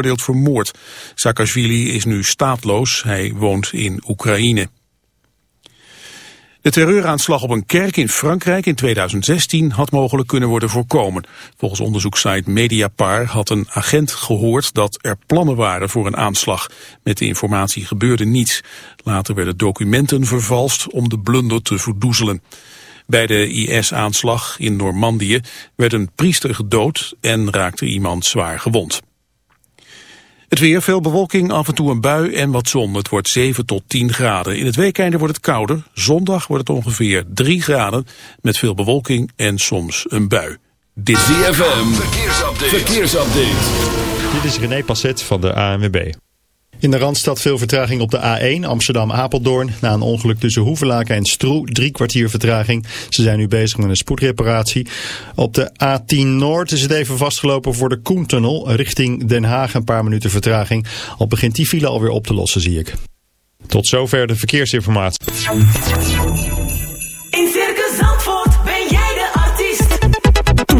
veroordeeld voor moord. Is nu staatloos, hij woont in Oekraïne. De terreuraanslag op een kerk in Frankrijk in 2016 had mogelijk kunnen worden voorkomen. Volgens onderzoekssite Mediapar had een agent gehoord dat er plannen waren voor een aanslag. Met de informatie gebeurde niets. Later werden documenten vervalst om de blunder te verdoezelen. Bij de IS-aanslag in Normandië werd een priester gedood en raakte iemand zwaar gewond. Het weer, veel bewolking, af en toe een bui en wat zon. Het wordt 7 tot 10 graden. In het weekende wordt het kouder. Zondag wordt het ongeveer 3 graden met veel bewolking en soms een bui. Dit ZFM, verkeersupdate. verkeersupdate. Dit is René Passet van de ANWB. In de Randstad veel vertraging op de A1 Amsterdam-Apeldoorn. Na een ongeluk tussen Hoevelaken en Stroe, drie kwartier vertraging. Ze zijn nu bezig met een spoedreparatie. Op de A10 Noord is het even vastgelopen voor de Koentunnel. Richting Den Haag een paar minuten vertraging. Al begint die file alweer op te lossen, zie ik. Tot zover de verkeersinformatie.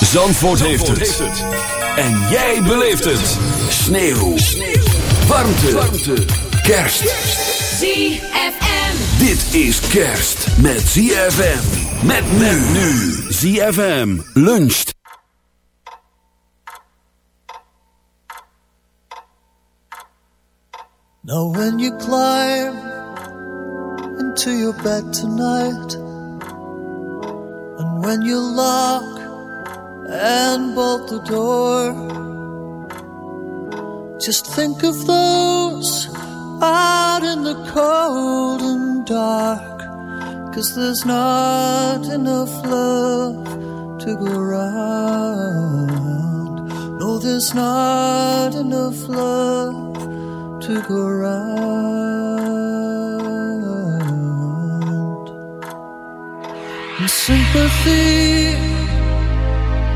Zandvoort, heeft, het. En jij beleeft het. Sneeuw. Warmte. Warmte. Kerst. ZFM. Dit is kerst met ZFM. Met men nu. ZFM luncht. Now when you climb into your bed tonight And when you lock and bolt the door Just think of those out in the cold and dark Cause there's not enough love to go around No, there's not enough love to go around. And sympathy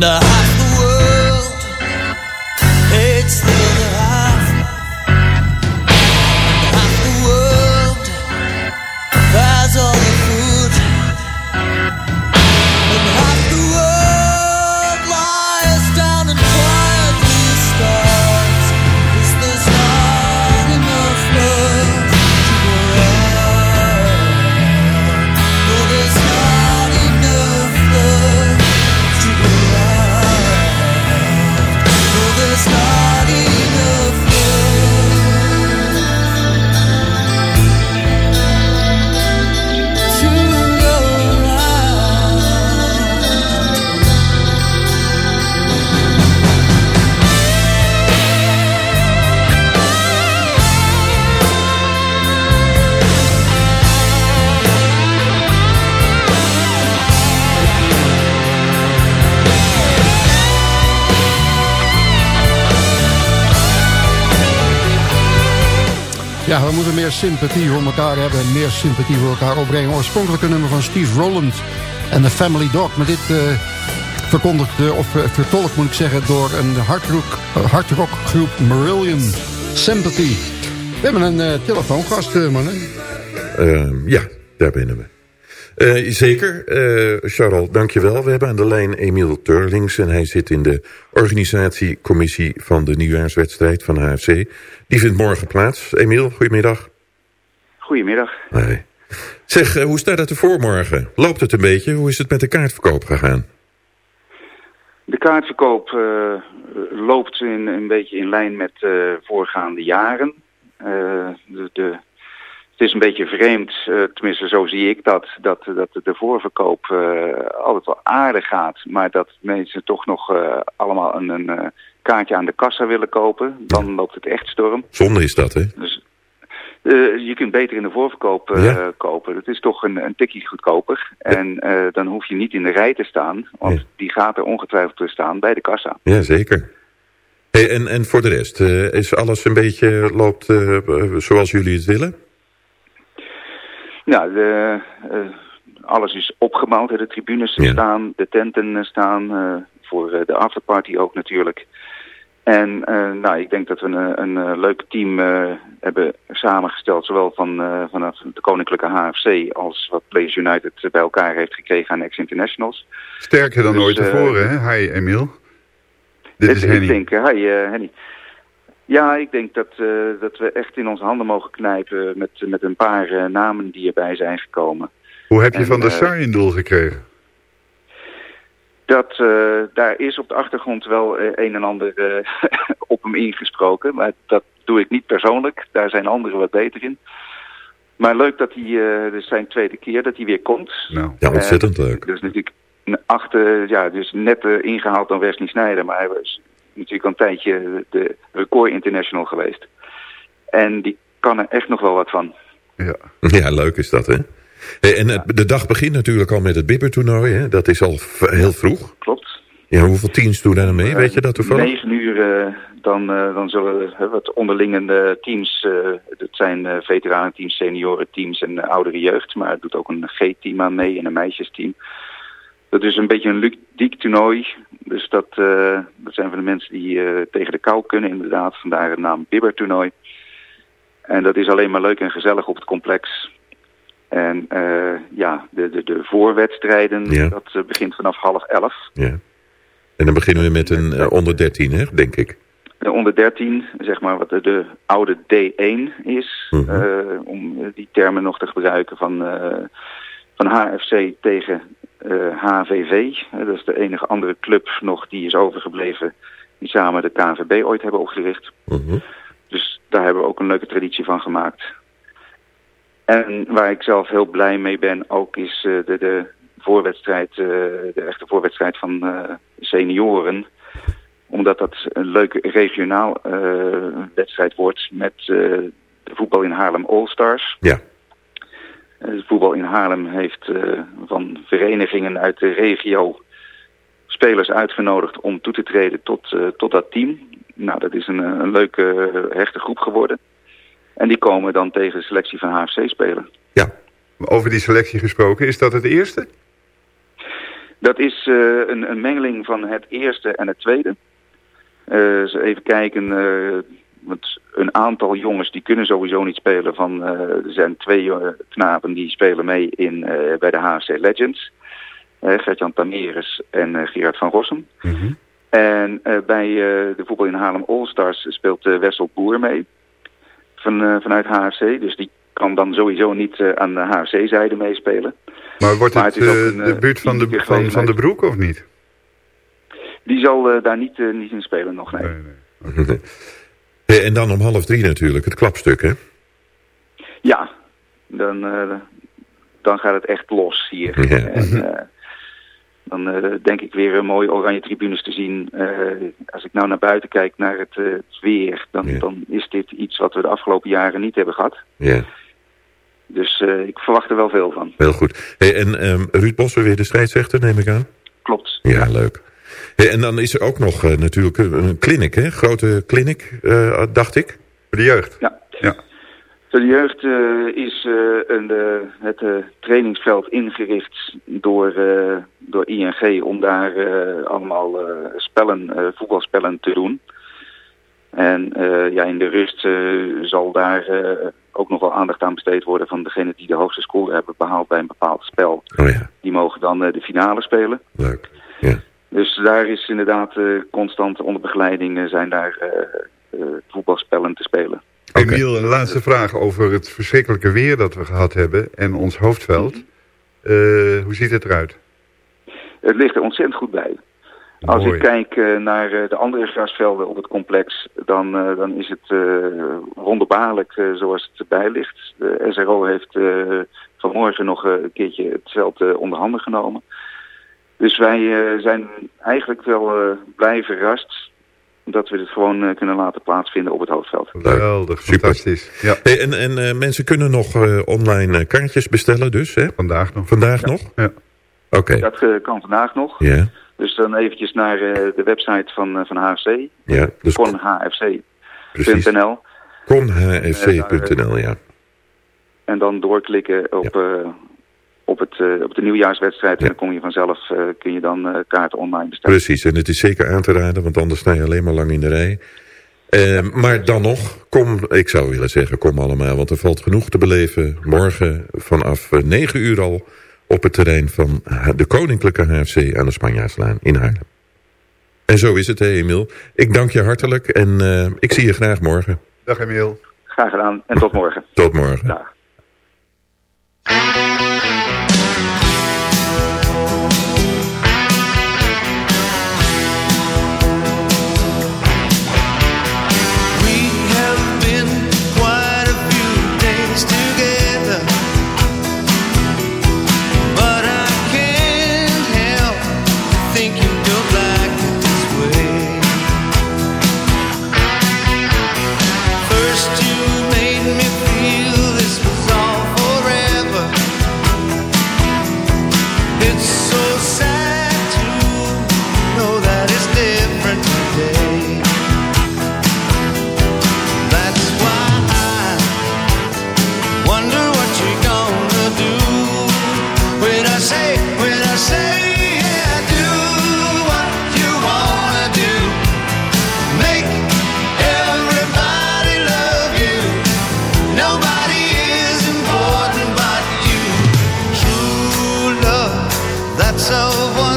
the world We moeten meer sympathie voor elkaar hebben en meer sympathie voor elkaar opbrengen. Oorspronkelijk een nummer van Steve Rowland en The Family Dog. Maar dit uh, of uh, vertolkt moet ik zeggen, door een hardrock, hardrock groep Marillion. Sympathy. We hebben een telefoongast, mannen. ja, daar binnen we. Uh, zeker, uh, Charles, dankjewel. We hebben aan de lijn Emiel Turlings en hij zit in de organisatiecommissie van de nieuwjaarswedstrijd van HFC. Die vindt morgen plaats. Emiel, goedemiddag. Goedemiddag. Hey. Zeg, uh, hoe staat het ervoor morgen? Loopt het een beetje? Hoe is het met de kaartverkoop gegaan? De kaartverkoop loopt in, een beetje in lijn met voorgaande jaren. de, de het is een beetje vreemd, uh, tenminste zo zie ik dat, dat, dat de voorverkoop uh, altijd wel aardig gaat. Maar dat mensen toch nog uh, allemaal een, een kaartje aan de kassa willen kopen. Dan loopt het echt storm. Zonde is dat, hè? Dus, je kunt beter in de voorverkoop ja. kopen. Het is toch een, een tikje goedkoper. Ja. En dan hoef je niet in de rij te staan. Want ja. die gaat er ongetwijfeld te staan bij de kassa. Ja, zeker. Hey, en, en voor de rest, is alles een beetje loopt zoals jullie het willen? Nou, de, uh, alles is opgebouwd. De tribunes ja. staan, de tenten staan, uh, voor uh, de afterparty ook natuurlijk. En nou, ik denk dat we een, een leuk team hebben samengesteld, zowel van, vanaf de Koninklijke HFC als wat Players United bij elkaar heeft gekregen aan ex-internationals. Sterker dan dus, ooit tevoren, hè? Hi, Emiel. Dit is Henny. Ik denk, hi, Henny. Ja, ik denk dat, uh, dat we echt in onze handen mogen knijpen met, met een paar uh, namen die erbij zijn gekomen. Hoe heb je en, van de uh, Sar in doel gekregen? Dat, daar is op de achtergrond wel een en ander op hem ingesproken. Maar dat doe ik niet persoonlijk. Daar zijn anderen wat beter in. Maar leuk dat hij, dus zijn tweede keer dat hij weer komt. Nou, ja, ontzettend leuk. Dus natuurlijk achter, ja, dus net ingehaald dan Wesley Snijder. Maar hij was natuurlijk al een tijdje de record international geweest. En die kan er echt nog wel wat van. Ja, ja leuk is dat, hè? Hey, en ja. de dag begint natuurlijk al met het bibbertoernooi, hè? Dat is al heel vroeg. Klopt. Ja, hoeveel teams doen daar mee? Weet je dat toevallig? Negen uur, uh, dan, uh, dan zullen uh, wat onderlinge teams, dat zijn veteranenteams, seniorenteams en oudere jeugd. Maar het doet ook een G-team aan mee en een meisjesteam. Dat is een beetje een ludiek toernooi. Dus dat, uh, dat zijn van de mensen die uh, tegen de kou kunnen inderdaad. Vandaar de naam Bibber toernooi. En dat is alleen maar leuk en gezellig op het complex. En uh, ja, de, de, de voorwedstrijden, ja. dat begint vanaf half elf. Ja. En dan beginnen we met een onder 13, hè, denk ik. De onder 13, zeg maar wat de, de oude D1 is. -huh. om die termen nog te gebruiken van, van HFC tegen uh, HVV. dat is de enige andere club nog die is overgebleven die samen de KNVB ooit hebben opgericht. Uh -huh. Dus daar hebben we ook een leuke traditie van gemaakt. En waar ik zelf heel blij mee ben ook is uh, de, de voorwedstrijd, uh, de echte voorwedstrijd van senioren. Omdat dat een leuke regionaal wedstrijd wordt met de voetbal in Haarlem All Stars. Ja. Het voetbal in Haarlem heeft uh, van verenigingen uit de regio spelers uitgenodigd om toe te treden tot, uh, tot dat team. Nou, dat is een, een leuke, hechte groep geworden. En die komen dan tegen de selectie van HFC spelen. Ja, over die selectie gesproken, is dat het eerste? Dat is uh, een, een mengeling van het eerste en het tweede. Uh, even kijken, uh, want een aantal jongens die kunnen sowieso niet spelen. Van, uh, er zijn twee uh, knapen die spelen mee in, uh, bij de HFC Legends. Gertjan Tameres en Gerard van Rossum. Mm -hmm. En bij de voetbal in Haarlem All-Stars speelt Wessel Boer mee. Van, vanuit HFC. Dus die kan dan sowieso niet aan de HFC-zijde meespelen. Maar wordt het, maar het een, de buurt van de, van, van de Broek of niet? Die zal daar niet, niet in spelen nog, nee. nee, nee. En dan om half drie natuurlijk, het klapstuk, hè? Ja, dan, uh, dan gaat het echt los hier. Ja. En, uh, dan uh, denk ik weer mooie oranje tribunes te zien. als ik nou naar buiten kijk naar het, het weer, dan, ja. dan is dit iets wat we de afgelopen jaren niet hebben gehad. Ja. Dus ik verwacht er wel veel van. Heel goed. Hey, en um, Ruud Bossen weer de scheidsrechter, neem ik aan? Klopt. Ja, leuk. Hey, en dan is er ook nog uh, natuurlijk een clinic, hè? Grote clinic, uh, dacht ik. Voor de jeugd. Ja. ja. Voor de jeugd eh, is eh, een, eh, het eh, trainingsveld ingericht door, eh, door ING om daar eh, allemaal eh, spellen, eh, voetbalspellen te doen. En eh, ja, in de rust eh, zal daar eh, ook nog wel aandacht aan besteed worden van degenen die de hoogste score hebben behaald bij een bepaald spel. Oh ja, Die mogen dan eh, de finale spelen. leuk. Ja. Dus daar is inderdaad eh, constant onder begeleiding eh, zijn daar eh, voetbalspellen te spelen. Emiel, een laatste vraag over het verschrikkelijke weer dat we gehad hebben en ons hoofdveld. Eh, hoe ziet het eruit? Het ligt er ontzettend goed bij. Als ik kijk naar eh, de andere grasvelden op het complex, dan, eh, dan is het eh, wonderbaarlijk zoals het erbij ligt. De SRO heeft eh, vanmorgen nog een keertje het veld eh, onder handen genomen. Dus wij eh, zijn eigenlijk wel eh, blij verrast dat we dit gewoon eh, kunnen laten plaatsvinden op het hoofdveld. Geweldig, Super. fantastisch. Ja, Hey, en en eh, mensen kunnen nog eh, online eh, kaartjes bestellen dus, hè? vandaag nog. Vandaag nog? Ja. Oké, Dat kan vandaag nog. ja. Dus dan eventjes naar eh, de website van, eh, van HFC, Ja, dus. Conhfc.nl, ja. En dan doorklikken op, eh, op, het, eh, op de nieuwjaarswedstrijd. Ja. En dan kom je vanzelf, eh, kun je dan eh, kaarten online bestellen. Precies, en het is zeker aan te raden, want anders sta je alleen maar lang in de rij. Eh, maar dan nog, kom, ik zou willen zeggen, kom allemaal, want er valt genoeg te beleven. Morgen vanaf eh, 9 uur al op het terrein van de Koninklijke HFC aan de Spanjaarslaan in Haarlem. En zo is het, hè, Emiel. Ik dank je hartelijk en eh, ik zie je graag morgen. Dag Emiel. Graag gedaan en tot morgen. Tot morgen. Dag. revoir.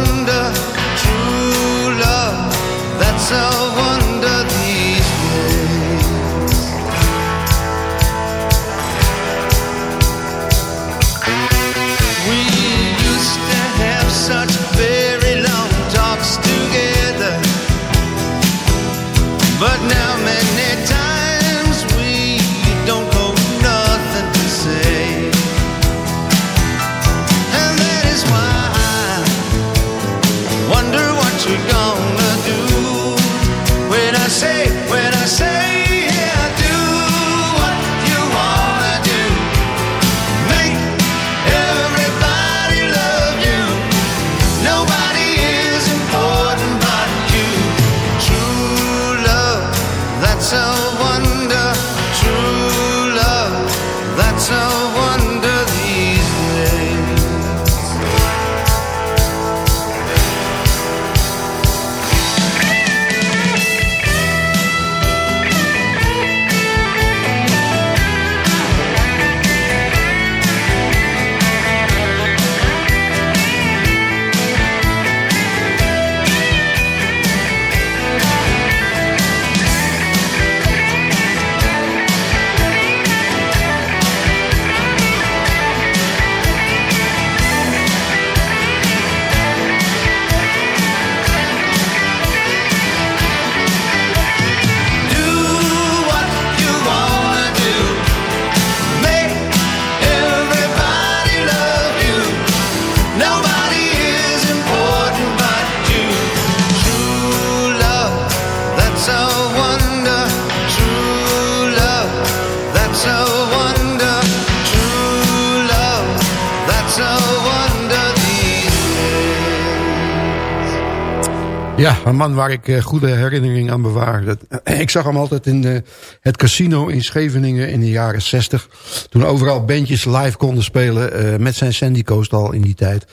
Ja, een man waar ik eh, goede herinneringen aan bewaar. Dat, ik zag hem altijd in eh, het casino in Scheveningen in de jaren 60. Toen overal bandjes live konden spelen. eh, met zijn Sandy Coast al in die tijd.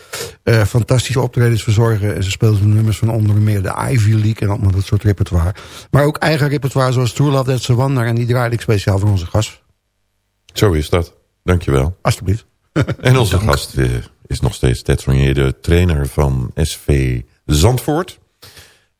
Fantastische optredens verzorgen. En ze speelden nummers van onder meer de Ivy League. En allemaal dat soort repertoire. Maar ook eigen repertoire zoals True Love That's the Wonder. En die draaide ik speciaal voor onze gast. Zo is dat. Dankjewel. Alsjeblieft. En onze gast is nog steeds Ted de trainer van SV Zandvoort.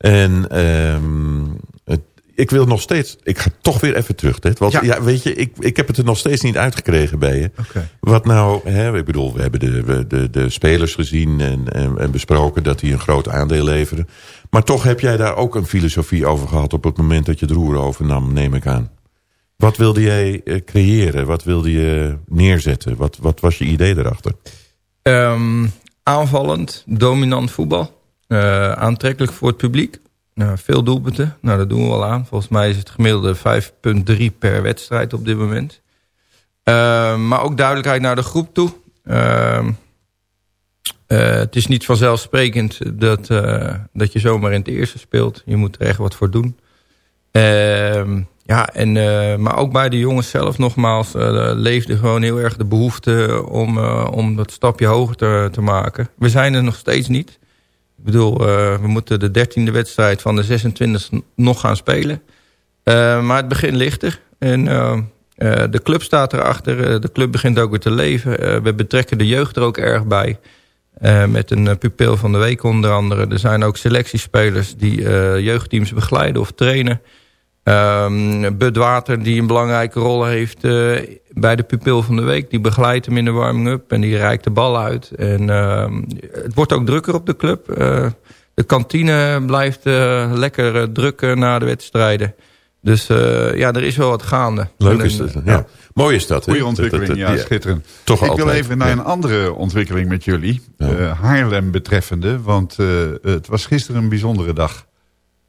En ehm, het- ik wil nog steeds... Ik ga toch weer even terug, Ted. Want ja. weet je, ik, ik heb het er nog steeds niet uitgekregen bij je. Wat nou, hè, ik bedoel, we hebben de, de, de spelers gezien en, en, en besproken dat die een groot aandeel leveren. Maar toch heb jij daar ook een filosofie over gehad op het moment dat je het roer overnam, neem ik aan. Wat wilde jij eh, creëren? Wat wilde je neerzetten? Wat, wat was je idee erachter? Ehm, aanvallend, dominant voetbal. Eh, aantrekkelijk voor het publiek. Nou, veel doelpunten. Nou, dat doen we wel aan. Volgens mij is het gemiddelde 5,3 per wedstrijd op dit moment. Ehm, maar ook duidelijkheid naar de groep toe. Ehm, eh, het is niet vanzelfsprekend dat, eh, dat je zomaar in het eerste speelt. Je moet er echt wat voor doen. Ehm, ja, en, eh, maar ook bij de jongens zelf nogmaals eh, leefde gewoon heel erg de behoefte om, eh, om dat stapje hoger te, te maken. We zijn er nog steeds niet. Ik bedoel, eh, we moeten de dertiende wedstrijd van de 26 nog gaan spelen. Eh, maar het begin ligt er. En eh, de club staat erachter. De club begint ook weer te leven. We betrekken de jeugd er ook erg bij. Met een pupil van de week onder andere. Er zijn ook selectiespelers die jeugdteams begeleiden of trainen. Ehm Bud Water die een belangrijke rol heeft eh, bij de pupil van de week. Die begeleidt hem in de warming-up en die reikt de bal uit. En ehm, het wordt ook drukker op de club. Eh, de kantine blijft eh, lekker druk na de wedstrijden. Dus eh, ja, er is wel wat gaande. Leuk En, is dat. Ja. Mooi is dat. hè? Goeie ontwikkeling, Dat- dat- ja, schitterend. Toch ik altijd. wil even naar Ja. een andere ontwikkeling met jullie. Eh, Haarlem betreffende, want eh, het was gisteren een bijzondere dag.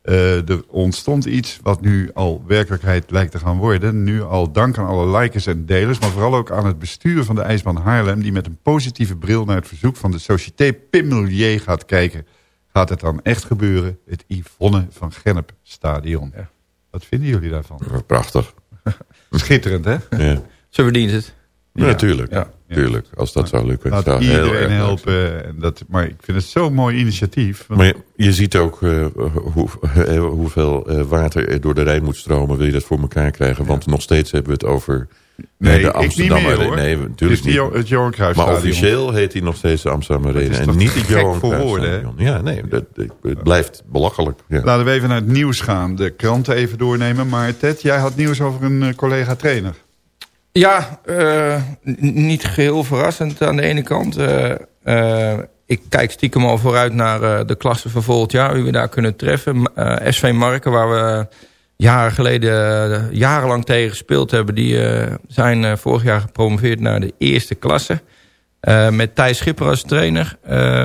Eh, er ontstond iets wat nu al werkelijkheid lijkt te gaan worden. Nu al dank aan alle likers en delers, maar vooral ook aan het bestuur van de IJsbaan Haarlem... die met een positieve bril naar het verzoek van de Société Pimmelier gaat kijken. Gaat het dan echt gebeuren? Het Yvonne van Gennep stadion. Wat vinden jullie daarvan? Prachtig. Schitterend, hè? Ja. Ze verdient het. Ja, natuurlijk. Ja. Tuurlijk, als dat zou lukken. Laat zou iedereen helpen. En dat, maar ik vind het zo'n mooi initiatief. want- Maar je, je ziet ook eh, hoe, eh, hoeveel eh, water er door de Rijn moet stromen. Wil je dat voor elkaar krijgen? Want nog steeds hebben we het over Nee, de Amsterdam meer. Nee, natuurlijk niet. het Johan Maar officieel heet hij nog steeds de Amsterdam Arena. En niet het Johan? Cruijffstadion. Ja, nee, dat, het blijft belachelijk. Ja. Laten we even naar het nieuws gaan. De kranten even doornemen. Maar Ted, jij had nieuws over een eh, collega-trainer. Ja, eh, niet geheel verrassend aan de ene kant. Eh, eh, ik kijk stiekem al vooruit naar de klasse van volgend jaar. Wie we daar kunnen treffen. SV Marken, waar we jaren geleden jarenlang tegen gespeeld hebben. Die zijn vorig jaar gepromoveerd naar de eerste klasse. Met Thijs Schipper als trainer.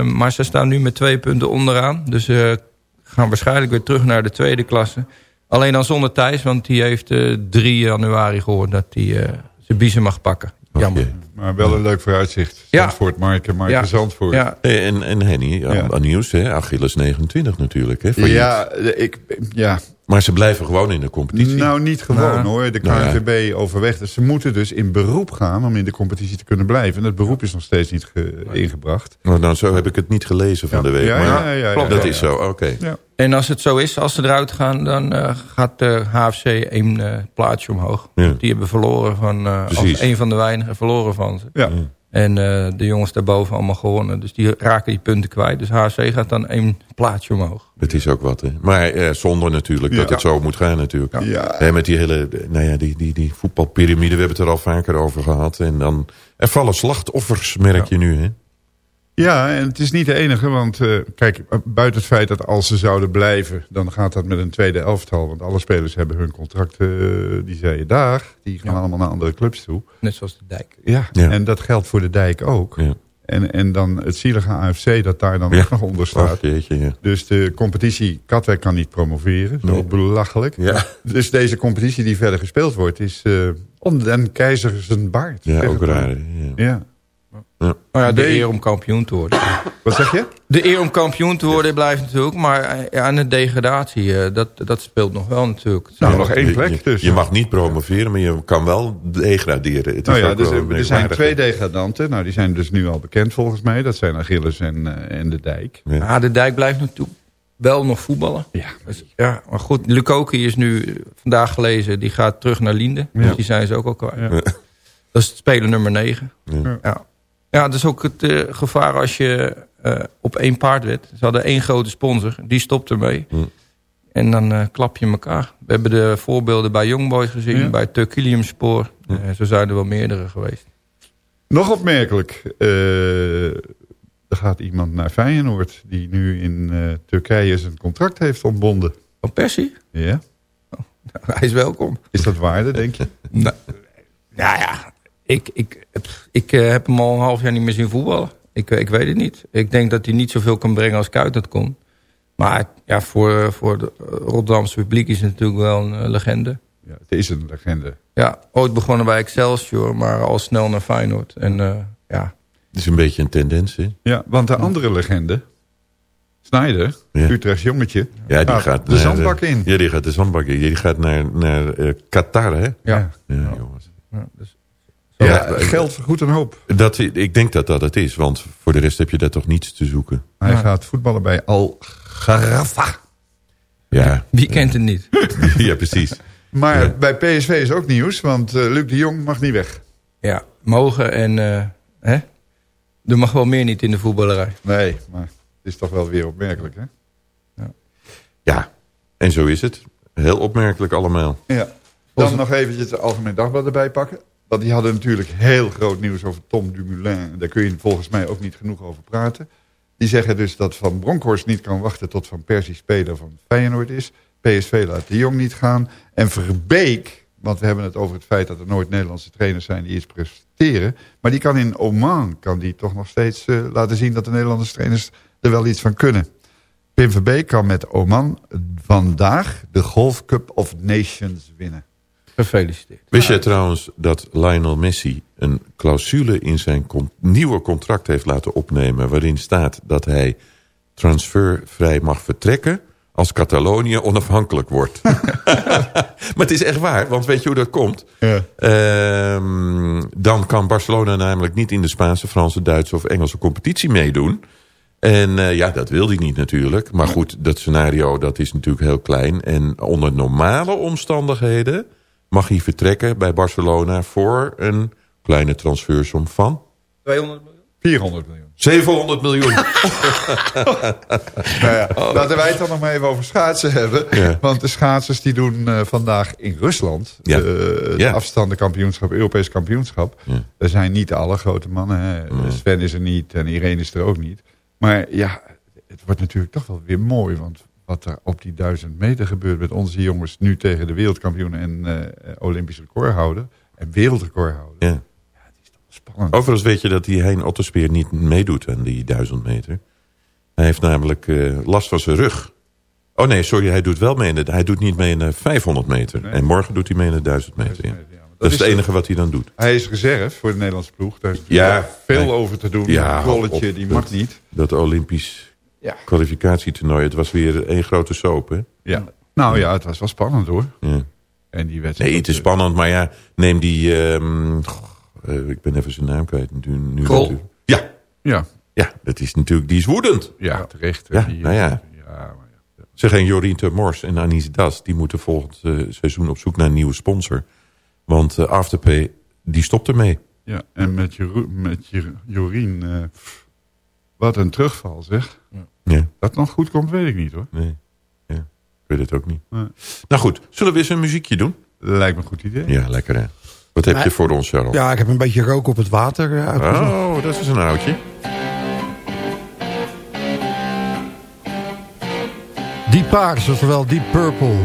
Maar ze staan nu met twee punten onderaan. Dus ze gaan waarschijnlijk weer terug naar de tweede klasse. Alleen dan zonder Thijs, want die heeft eh 3 januari gehoord dat hij zijn biezen mag pakken. Jammer. Maar wel een leuk vooruitzicht. Ja. Zandvoort, Marken, Marken, Ja. Zandvoort. Ja. Hey, En, en Henny, aan, aan nieuws, hè? Achilles 29 natuurlijk. Hè? Ja, ik, ja, Maar ze blijven gewoon in de competitie. nou niet gewoon Nou, hoor. De nou ja. KNVB overweegt. Dus ze moeten dus in beroep gaan om in de competitie te kunnen blijven. En het beroep is nog steeds niet ge- ingebracht. Nou, nou, zo heb ik het niet gelezen van de week. Ja, maar ja, ja, ja, klopt, ja, dat ja. is zo, oké. Ja. En als het zo is, als ze eruit gaan, dan eh, gaat de HFC een eh, plaatsje omhoog. Ja. Die hebben verloren van, eh, Precies. als een van de weinigen verloren van ze. Ja. En eh, de jongens daarboven allemaal gewonnen. Dus die raken die punten kwijt. Dus HFC gaat dan één plaatsje omhoog. Het is ook wat, hè. Maar eh, zonder natuurlijk dat het zo moet gaan natuurlijk. Ja. Hè, met die hele, nou ja, die, die, die voetbalpyramide, we hebben het er al vaker over gehad. En dan, er vallen slachtoffers, merk je nu, hè. Ja, en het is niet de enige, want eh, kijk, buiten het feit dat als ze zouden blijven, dan gaat dat met een tweede elftal. Want alle spelers hebben hun contracten, eh, die zeiden daar, die gaan allemaal naar andere clubs toe. Net zoals de dijk. Ja, Ja. en dat geldt voor de dijk ook. Ja. En, en dan het zielige AFC dat daar dan Ja. ook nog onder staat. Ach, jeetje, ja. Dus de competitie, Katwijk kan niet promoveren. Dat is ook belachelijk. Ja. Dus deze competitie die verder gespeeld wordt, is eh om den keizer zijn baard. Ja, ook raar. Ja. Ja. Maar ja, de eer om kampioen te worden. Wat zeg je? De eer om kampioen te worden blijft natuurlijk. Maar ja, en de degradatie, eh, dat, dat speelt nog wel natuurlijk. Nou, nog één plek je, dus. Je mag niet promoveren, maar je kan wel degraderen. Het is Nou ja, ook dus, wel er er zijn twee degradanten. Nou, die zijn dus nu al bekend volgens mij. Dat zijn Achilles en, eh, en de Dijk. Ja. Ja, de Dijk blijft natuurlijk wel nog voetballen. Ja. Dus, ja, maar goed, Lukoki is nu vandaag gelezen, die gaat terug naar Liende. Ja. Dus die zijn ze ook al kwijt. Ja. Dat is speler nummer 9. Ja. Ja. dat is ook het eh, gevaar als je eh, op één paard wet. Ze hadden één grote sponsor, die stopt ermee. Hm. En dan eh, klap je elkaar. We hebben de voorbeelden bij Young Boys gezien, Ja. bij Turkilium Spoor. Eh, zo zijn er wel meerdere geweest. Nog opmerkelijk. eh, er gaat iemand naar Feyenoord die nu in eh, Turkije zijn contract heeft ontbonden. Van Persie? Ja. Hij is welkom. Is dat waarde, denk je? Nou, ja, ja. Ik, ik, ik eh, heb hem al een half jaar niet meer zien voetballen. Ik, ik weet het niet. Ik denk dat hij niet zoveel kan brengen als Kuit dat kon. Maar ja, voor, voor het Rotterdamse publiek is het natuurlijk wel een eh, legende. Ja, het is een legende. Ja, ooit begonnen bij Excelsior, maar al snel naar Feyenoord. En eh, ja, Het is een beetje een tendens, hè? Ja, want de andere legende, Snyder, Ja. Utrechts jongetje, Ja, die gaat gaat de naar, zandbak eh, in. Ja, die gaat de zandbak in. Die gaat naar, naar eh, Qatar, hè? ja. Ja, jongens. ja dus, Ja, geld vergoedt een hoop. Dat, ik denk dat dat het is, want voor de rest heb je daar toch niets te zoeken. Hij Ja. gaat voetballen bij Al Garafa. Ja, wie kent het niet? ja precies. Maar Ja. bij PSV is ook nieuws, want eh, Luc de Jong mag niet weg. Ja, mogen en... eh, hè? Er mag wel meer niet in de voetballerij. Nee, maar het is toch wel weer opmerkelijk, hè? Ja, en zo is het. Heel opmerkelijk allemaal. Ja. Dan nog eventjes het Algemeen Dagblad erbij pakken. Want die hadden natuurlijk heel groot nieuws over Tom Dumoulin. Daar kun je volgens mij ook niet genoeg over praten. Die zeggen dus dat Van Bronckhorst niet kan wachten tot Van Persie speler van Feyenoord is. PSV laat de Jong niet gaan. En Verbeek, want we hebben het over het feit dat er nooit Nederlandse trainers zijn die iets presteren. Maar die kan in Oman, kan die toch nog steeds eh, laten zien dat de Nederlandse trainers er wel iets van kunnen. Pim Verbeek kan met Oman vandaag de Golf Cup of Nations winnen. Gefeliciteerd. Wist jij trouwens dat Lionel Messi een clausule in zijn con- nieuwe contract heeft laten opnemen... waarin staat dat hij transfervrij mag vertrekken als Catalonië onafhankelijk wordt. maar het is echt waar, want weet je hoe dat komt? Ja. Ehm, dan kan Barcelona namelijk niet in de Spaanse, Franse, Duitse of Engelse competitie meedoen. En eh, ja, dat wil hij niet natuurlijk. Maar goed, dat scenario dat is natuurlijk heel klein. En onder normale omstandigheden mag hij vertrekken bij Barcelona voor een kleine transfersom van 200 miljoen? 400 miljoen. 700 miljoen. Nou ja, Laten wij het dan nog maar even over schaatsen hebben. Ja. Want de schaatsers die doen eh, vandaag in Rusland... Ja. eh, het Ja. afstandenkampioenschap, Europees kampioenschap. Ja. Er zijn niet alle grote mannen. Hè. Sven is er niet en Irene is er ook niet. Maar ja, het wordt natuurlijk toch wel weer mooi. Want wat er op die duizend meter gebeurt met onze jongens... nu tegen de wereldkampioen en eh Olympisch recordhouder... en wereldrecordhouder. ja. Spannend. Overigens weet je dat die Hein Otterspeer niet meedoet aan die 1000 meter. Hij heeft namelijk eh, last van zijn rug. Oh nee, sorry, hij doet wel mee. In de, hij doet niet mee in de 500 meter. Nee. En morgen doet hij mee in de 1000 meter. Ja. Ja, Dat, is het enige wat hij dan doet. Hij is reserve voor de Nederlandse ploeg. Daar is Ja. veel Hij- over te doen. Ja, een rolletje, op- die mag niet. Dat Olympisch Ja. kwalificatietoernooi. Het was weer één grote soap, hè? Ja. Nou ja, het was wel spannend hoor. Ja. En die wedstrijd. Nee, het is spannend, maar ja, neem die... ehm, goh, eh, ik ben even zijn naam kwijt. Nu, nu Krol. Ja, Ja, ja, dat is natuurlijk... Die is woedend. ja, terecht. Ja, Die, nou ja. ja, maar ja. Zeg, en Jorien te Mors en Anis Das... die moeten volgend eh, seizoen op zoek naar een nieuwe sponsor. Want eh, Afterpay, die stopt ermee. Ja, en met, Jero met Jorien, eh, pff, wat een terugval zeg. Dat nog goed komt, weet ik niet hoor. nee. Ja, ik weet het ook niet. Nee. Nou goed, zullen we eens een muziekje doen? Lijkt me een goed idee. Ja, lekker hè. Wat heb je voor ons, Charles? Ja, ik heb een beetje rook op het water eh, uitgezocht. Oh, dat is een oudje. Deep Paars, oftewel Deep Purple.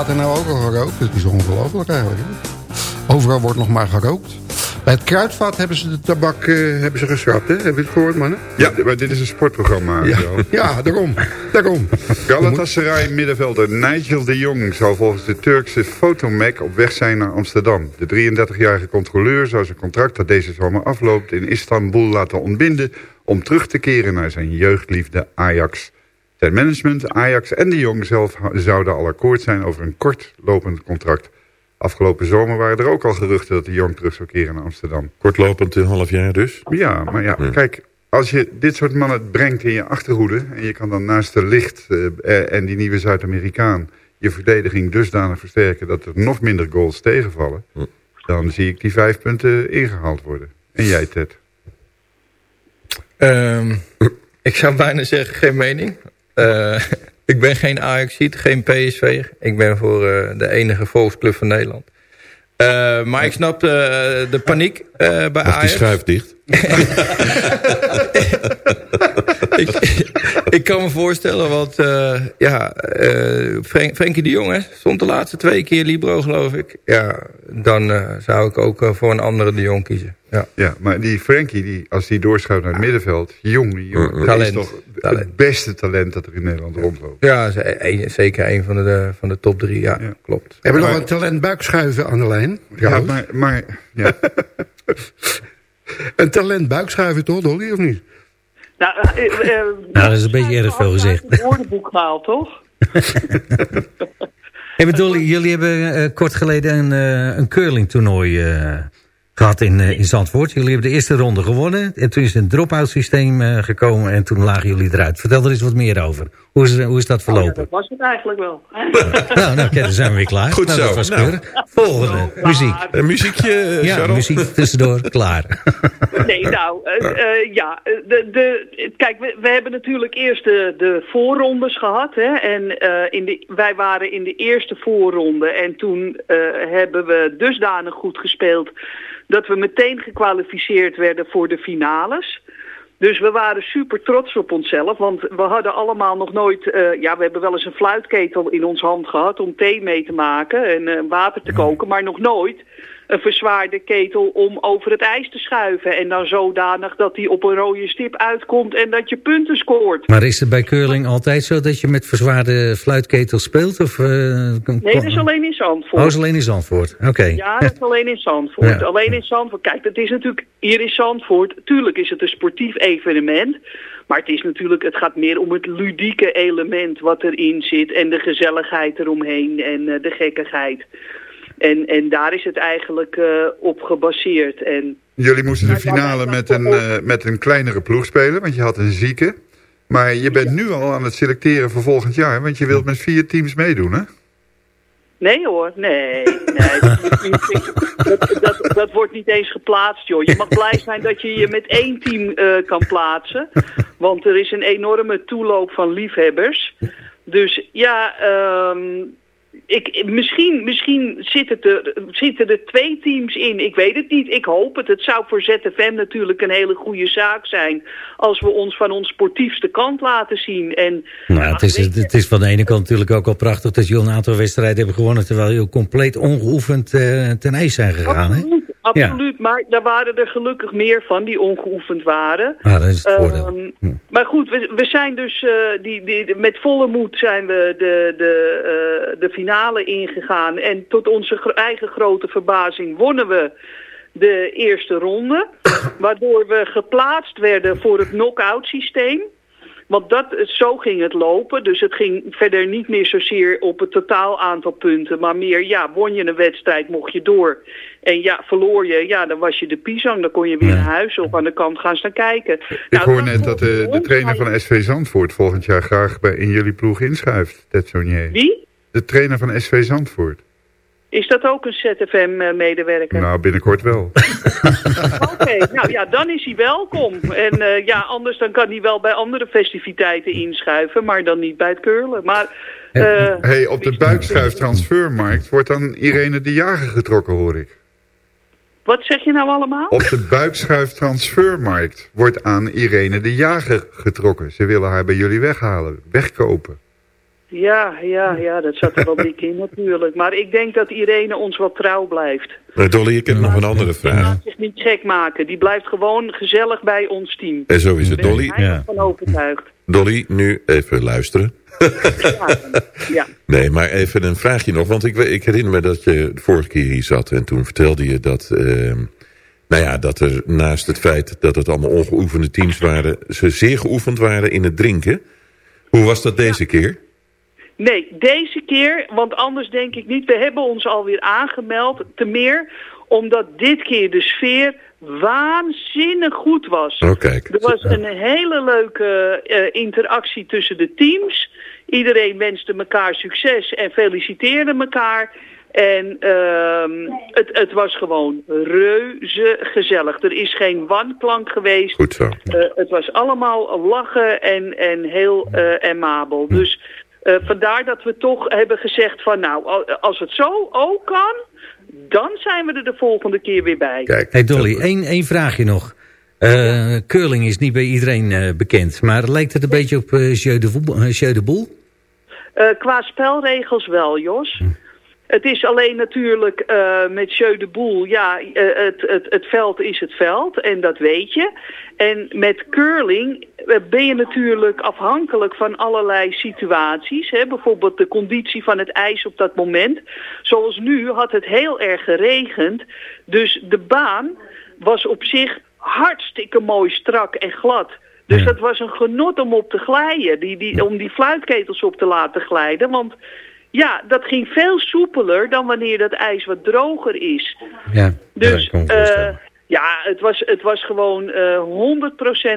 Water nou ook al gerookt? Dat is ongelooflijk eigenlijk. Hè? Overal wordt nog maar gerookt. Bij het kruidvat hebben ze de tabak eh, hebben ze geschrapt, hè? Hebben je het gehoord, mannen? Ja, maar dit is een sportprogramma. Ja, ja daarom. daarom. Galatasaray middenvelder Nigel de Jong zal volgens de Turkse Fotomac op weg zijn naar Amsterdam. De 33-jarige controleur zou zijn contract dat deze zomer afloopt in Istanbul laten ontbinden om terug te keren naar zijn jeugdliefde Ajax. Het management, Ajax en de Jong zelf zouden al akkoord zijn over een kort lopend contract. Afgelopen zomer waren er ook al geruchten dat de Jong terug zou keren naar Amsterdam. Kortlopend een half jaar dus? Ja, maar ja, kijk, als je dit soort mannen brengt in je achterhoede... en je kan dan naast de licht eh, en die nieuwe Zuid-Amerikaan... je verdediging dusdanig versterken dat er nog minder goals tegenvallen... dan zie ik die vijf punten ingehaald worden. En jij, Ted? Ehm, ik zou bijna zeggen geen mening. Eh, ik ben geen Ajaxiet, geen PSV. Ik ben voor eh, de enige volksclub van Nederland. Eh, maar ik snap de, de paniek bij Mag die Ajax. schuif dicht? ik, ik kan me voorstellen, want eh, ja, eh Frenk, Frenkie de Jong hè, stond de laatste twee keer Libro, geloof ik. Ja, dan eh, zou ik ook voor een andere de Jong kiezen. Ja. Ja, maar die Frankie, die, als die doorschuift naar het middenveld... jong, die jongen, dat Talent. is toch Talent. het beste talent dat er in Nederland rondloopt. Ja, zeker een van de, van de top drie, ja, klopt. Hebben we nog een talent buikschuiven aan de lijn? Ja, maar, maar ja. Een talent buikschuiven toch, Dolly, of niet? Nou, eh, eh, eh, Nou, dat is een beetje erg veel gezegd. Het woordenboek gehaald, toch? Ik bedoel, jullie hebben eh, kort geleden een, eh een curlingtoernooi eh, gehad in, eh, in Zandvoort. Jullie hebben de eerste ronde gewonnen. En toen is een drop-out systeem eh, gekomen en toen lagen jullie eruit. Vertel er eens wat meer over. Hoe is, hoe is dat Oh, ja, verlopen? dat was het eigenlijk wel. Nou, nou, kijk, dan zijn we weer klaar. Goed nou, zo. Dat was Nou. Volgende, muziek. Een muziekje, eh, Ja, Charles? muziek tussendoor, klaar. Nee, nou, eh, eh, ja. eh, De, de, kijk, we, we hebben natuurlijk eerst de, de voorrondes gehad. Hè, en eh, in de, wij waren in de eerste voorronde. En toen eh, hebben we dusdanig goed gespeeld... dat we meteen gekwalificeerd werden voor de finales... Dus we waren super trots op onszelf, want we hadden allemaal nog nooit... eh, ja, we hebben wel eens een fluitketel in ons hand gehad om thee mee te maken en eh, water te koken, maar nog nooit een verzwaarde ketel om over het ijs te schuiven. En dan zodanig dat die op een rode stip uitkomt en dat je punten scoort. Maar is het bij curling altijd zo dat je met verzwaarde fluitketels speelt? Of, eh, Nee, dat is alleen in Zandvoort. Oh, is alleen in Zandvoort. Oké. Ja, dat is alleen in Zandvoort. Ja. Alleen in Zandvoort. Kijk, dat is natuurlijk hier in Zandvoort. Tuurlijk is het een sportief evenement. Maar het is natuurlijk, het gaat meer om het ludieke element wat erin zit. En de gezelligheid eromheen en eh, de gekkigheid. En, en daar is het eigenlijk eh, op gebaseerd. En Jullie moesten de finale met een, eh, met een kleinere ploeg spelen, want je had een zieke. Maar je bent nu al aan het selecteren voor volgend jaar, want je wilt met vier teams meedoen, hè? Nee hoor, nee. nee dat, is niet- dat, dat, dat wordt niet eens geplaatst, joh. Je mag blij zijn dat je je met één team eh, kan plaatsen. Want er is een enorme toeloop van liefhebbers. Dus ja, ehm, ik, misschien, misschien zitten, er, zitten er twee teams in. Ik weet het niet. Ik hoop het. Het zou voor ZFM natuurlijk een hele goede zaak zijn... als we ons van ons sportiefste kant laten zien. En Nou, het is, het is van de ene kant natuurlijk ook wel prachtig dat jullie een aantal wedstrijden hebben gewonnen... terwijl jullie compleet ongeoefend eh, ten ijs zijn gegaan. Hè? Absoluut. Maar daar waren er gelukkig meer van die ongeoefend waren. Ah, dat is het voordeel. Ehm, Maar goed, we, we zijn dus eh, die, die, met volle moed zijn we de, de, eh, de finale ingegaan. En tot onze eigen grote verbazing wonnen we de eerste ronde. Waardoor we geplaatst werden voor het knock-out systeem. Want dat, zo ging het lopen. Dus het ging verder niet meer zozeer op het totaal aantal punten. Maar meer, ja, won je een wedstrijd, mocht je door. En ja, verloor je, ja, dan was je de pisang. Dan kon je weer naar huis of aan de kant gaan staan kijken. Ik Nou, hoor net dat de, de trainer van SV Zandvoort volgend jaar graag bij, in jullie ploeg inschuift, Ted Sonier. Wie? De trainer van SV Zandvoort. Is dat ook een ZFM-medewerker? Nou, binnenkort wel. Oké, nou ja, dan is hij welkom. En eh, ja, anders dan kan hij wel bij andere festiviteiten inschuiven, maar dan niet bij het curlen. Maar, eh, hey, op de buikschuiftransfermarkt wordt dan Irene de Jager getrokken, hoor ik. wat zeg je nou allemaal? Op de buikschuiftransfermarkt wordt aan Irene de Jager getrokken. Ze willen haar bij jullie weghalen, wegkopen. Ja, ja, ja, dat zat er wel dik in natuurlijk. Maar ik denk dat Irene ons wel trouw blijft. Nou, Dolly, ik heb nog een andere vraag. Laat zich niet gek maken. Die blijft gewoon gezellig bij ons team. En zo is het, ben Dolly. ik heilig van overtuigd. Dolly, nu even luisteren. Ja. Nee, maar even een vraagje nog. Want ik, ik herinner me dat je de vorige keer hier zat. En toen vertelde je dat... ehm, nou ja, dat er naast het feit dat het allemaal ongeoefende teams waren... ze zeer geoefend waren in het drinken. Hoe was dat deze keer? Nee, deze keer, want anders denk ik niet. We hebben ons alweer aangemeld. Te meer omdat dit keer de sfeer waanzinnig goed was. Oh. Er was een hele leuke eh, interactie tussen de teams. Iedereen wenste elkaar succes en feliciteerde elkaar. En ehm, het, het was gewoon reuze gezellig. Er is geen wanklank geweest. Goed zo. Eh, het was allemaal lachen en, en heel eh amabel. Dus eh, vandaar dat we toch hebben gezegd van nou, al- als het zo ook kan, dan zijn we er de volgende keer weer bij. Hey Dolly, één, één vraagje nog. Eh, curling is niet bij iedereen eh, bekend, maar lijkt het een beetje op eh Jeu de eh, Boel? Eh, qua spelregels wel, Jos. Het is alleen natuurlijk eh, met Jeu de Boel, ja, eh, het, het, het veld is het veld en dat weet je. En met curling eh, ben je natuurlijk afhankelijk van allerlei situaties. Hè? Bijvoorbeeld de conditie van het ijs op dat moment. Zoals nu had het heel erg geregend. Dus de baan was op zich hartstikke mooi strak en glad. Dus dat was een genot om op te glijden, die, die, om die fluitketels op te laten glijden. Want ja, dat ging veel soepeler dan wanneer dat ijs wat droger is. Ja, Dus me eh, ja, het was, het was gewoon eh